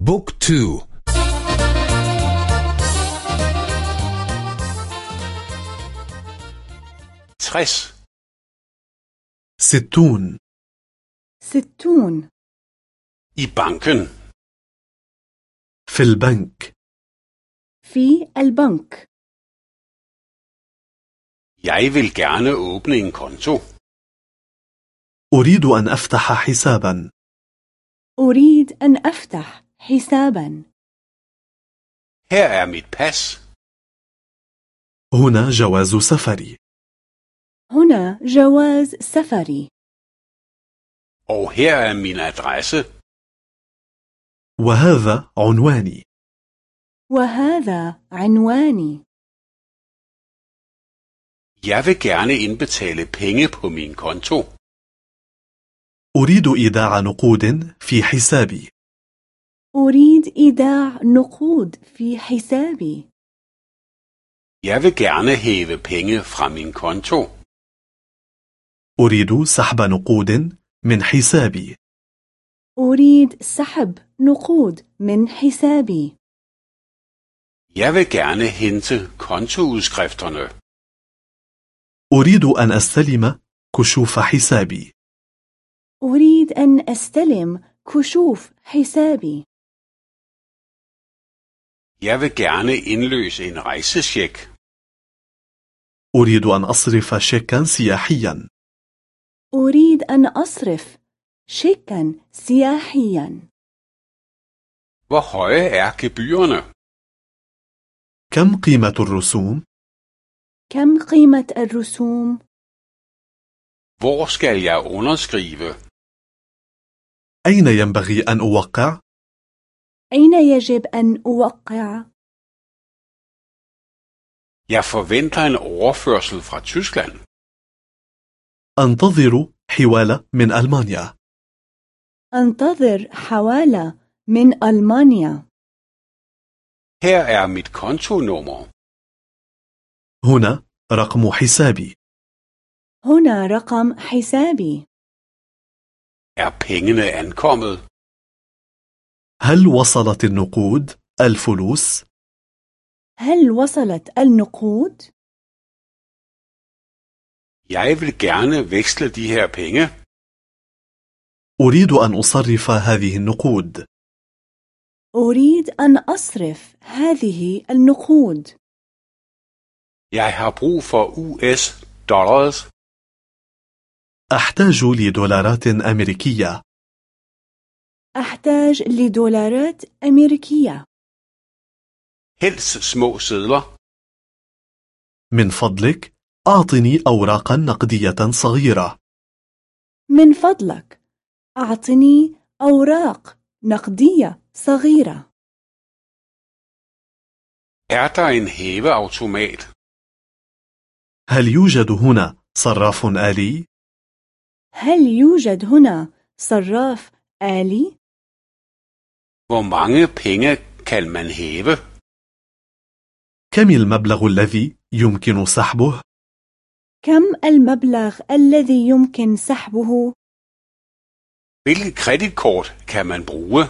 بوك تو. ترس ستون. ستون. i banken في البنك. في البنك. Jeg vil gerne åbne en konto. أريد أن أفتح حسابا. أريد أن أفتح. حسابا Her er mit pas. هنا جواز سفري هنا جواز سفري Og her er min adresse. وهذا عنواني وهذا عنواني Jeg vil gerne indbetale penge på min konto. أريد إيداع نقود في حسابي أريد إيداع نقود في حسابي. Jeg vil gerne hæve penge fra min konto. أريد سحب نقود من حسابي. أريد سحب نقود من حسابي. Jeg vil gerne hente kontoudskrifterne. أريد أن أستلم كشوف حسابي. أريد أن أستلم كشوف حسابي. Jeg vil gerne indløse en rejsesjek. أريد أن أصرف شيكا سياحيا أريد أن أصرف شيكا سياحيا Hvor høje er gebyrerne? كم قيمة الرسوم؟ كم قيمة الرسوم؟ Hvor skal jeg underskrive? أين ينبغي أن أوقع؟ أين يجب أن أوقع؟ Jeg forventer en overførsel fra Tyskland. أنتظر حوالة من ألمانيا أنتظر حوالة من ألمانيا Her er mit kontonummer. هنا رقم حسابي هنا رقم حسابي Er pengene ankommet? هل وصلت النقود الفلوس؟ هل وصلت النقود؟ Jeg vil gerne veksle de her penge. أريد أن أصرف هذه النقود أريد أن أصرف هذه النقود Jeg har brug for US dollars. أحتاج لدولارات أمريكية أحتاج لدولارات أمريكية Helst små sedler. من فضلك أعطني أوراقا نقدية صغيرة من فضلك أعطني أوراق نقدية صغيرة Er der en hæveautomat? هل يوجد هنا صراف آلي؟ هل يوجد هنا صراف آلي؟ Hvor mange penge kan man hæve? كم المبلغ الذي يمكن سحبه؟ كم المبلغ الذي يمكن سحبه؟ Hvilket kreditkort kan man bruge?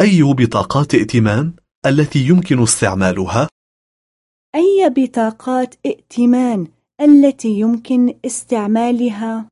أي بطاقات ائتمان التي يمكن استعمالها؟ أي بطاقات ائتمان التي يمكن استعمالها؟